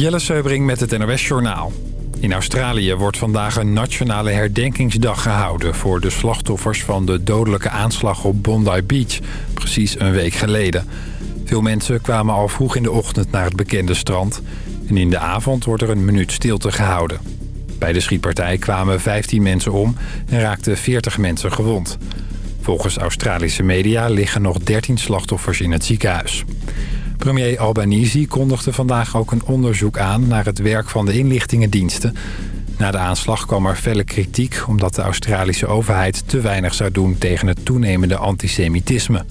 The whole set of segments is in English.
Jelle Seubring met het NOS Journaal. In Australië wordt vandaag een nationale herdenkingsdag gehouden... voor de slachtoffers van de dodelijke aanslag op Bondi Beach... precies een week geleden. Veel mensen kwamen al vroeg in de ochtend naar het bekende strand... en in de avond wordt er een minuut stilte gehouden. Bij de schietpartij kwamen 15 mensen om en raakten 40 mensen gewond. Volgens Australische media liggen nog 13 slachtoffers in het ziekenhuis. Premier Albanese kondigde vandaag ook een onderzoek aan... naar het werk van de inlichtingendiensten. Na de aanslag kwam er felle kritiek... omdat de Australische overheid te weinig zou doen... tegen het toenemende antisemitisme.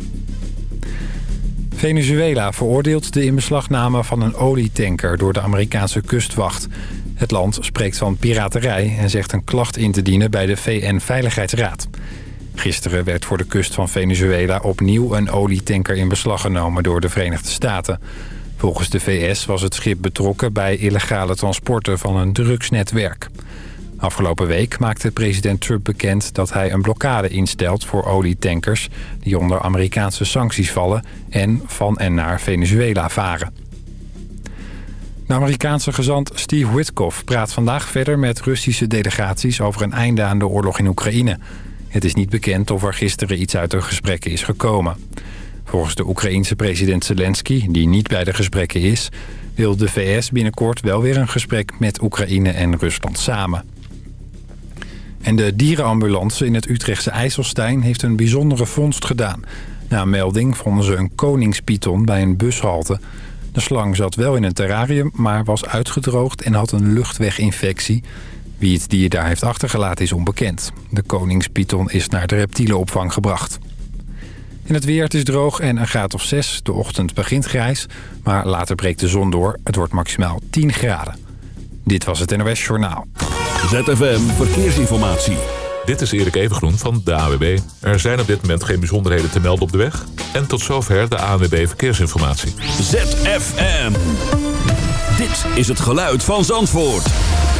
Venezuela veroordeelt de inbeslagname van een olietanker... door de Amerikaanse kustwacht. Het land spreekt van piraterij... en zegt een klacht in te dienen bij de VN-veiligheidsraad. Gisteren werd voor de kust van Venezuela opnieuw een olietanker in beslag genomen door de Verenigde Staten. Volgens de VS was het schip betrokken bij illegale transporten van een drugsnetwerk. Afgelopen week maakte president Trump bekend dat hij een blokkade instelt voor olietankers die onder Amerikaanse sancties vallen en van en naar Venezuela varen. De Amerikaanse gezant Steve Witkoff praat vandaag verder met Russische delegaties over een einde aan de oorlog in Oekraïne. Het is niet bekend of er gisteren iets uit de gesprekken is gekomen. Volgens de Oekraïense president Zelensky, die niet bij de gesprekken is... wil de VS binnenkort wel weer een gesprek met Oekraïne en Rusland samen. En de dierenambulance in het Utrechtse IJsselstein heeft een bijzondere vondst gedaan. Na een melding vonden ze een koningspython bij een bushalte. De slang zat wel in een terrarium, maar was uitgedroogd en had een luchtweginfectie... Wie het dier daar heeft achtergelaten is onbekend. De koningspython is naar de reptielenopvang gebracht. In het weer, het is droog en een graad of 6. De ochtend begint grijs, maar later breekt de zon door. Het wordt maximaal 10 graden. Dit was het NOS Journaal. ZFM Verkeersinformatie. Dit is Erik Evengroen van de AWB. Er zijn op dit moment geen bijzonderheden te melden op de weg. En tot zover de AWB Verkeersinformatie. ZFM. Dit is het geluid van Zandvoort.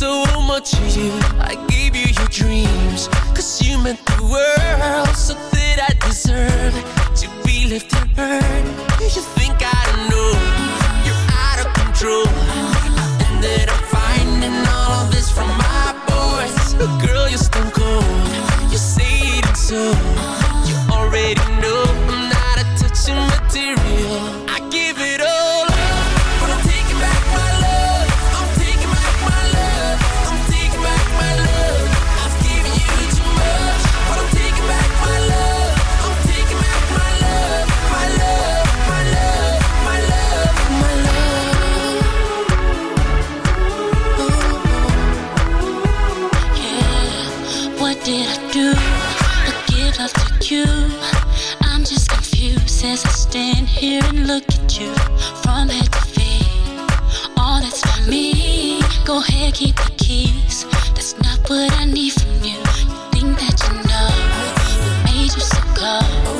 So much to you. I gave you your dreams, cause you meant the world. So that I deserve to be left hurt. You think I don't know? You're out of control. And that I ended up finding all of this from my boys. Girl, you're stone cold. You say it so. You already know as I stand here and look at you from head to feet. All that's for me. Go ahead, keep the keys. That's not what I need from you. You think that you know what made you so cold?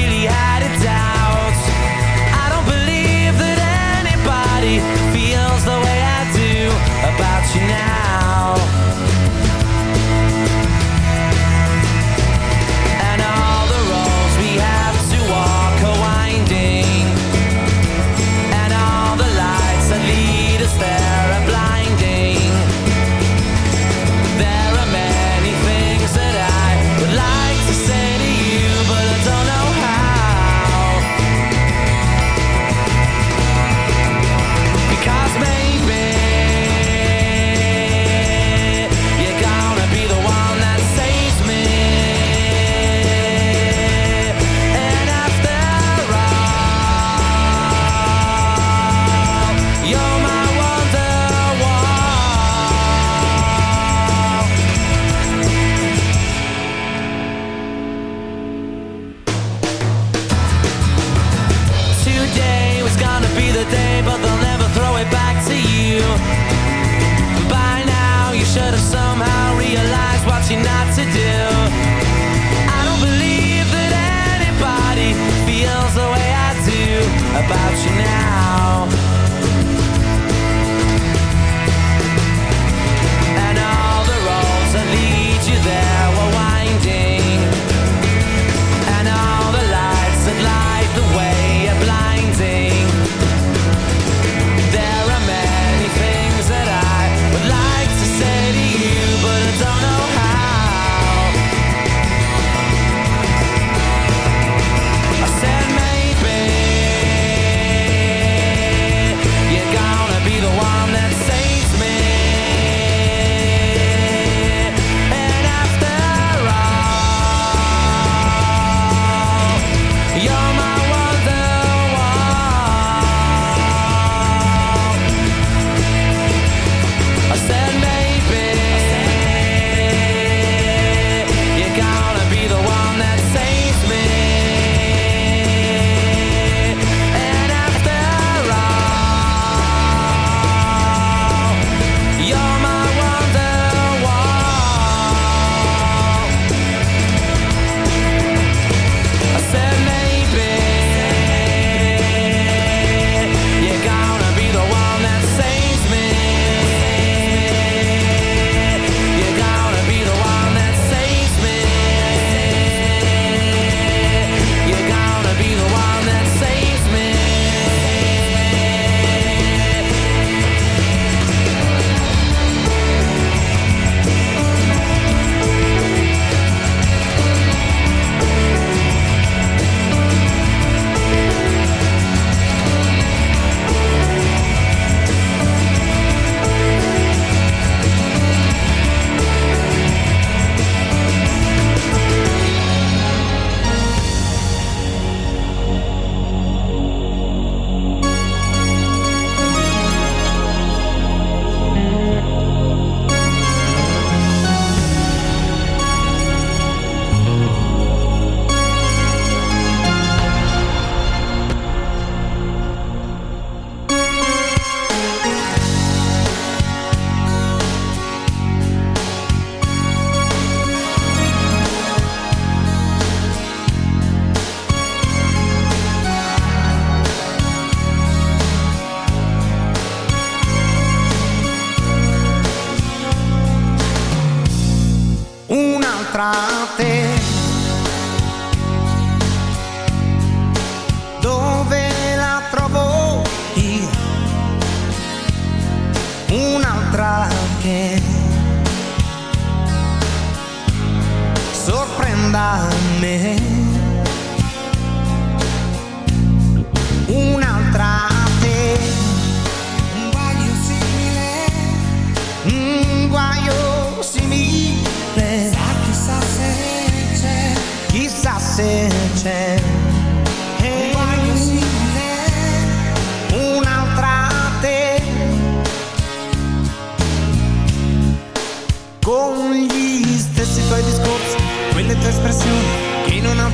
Sorprenda me.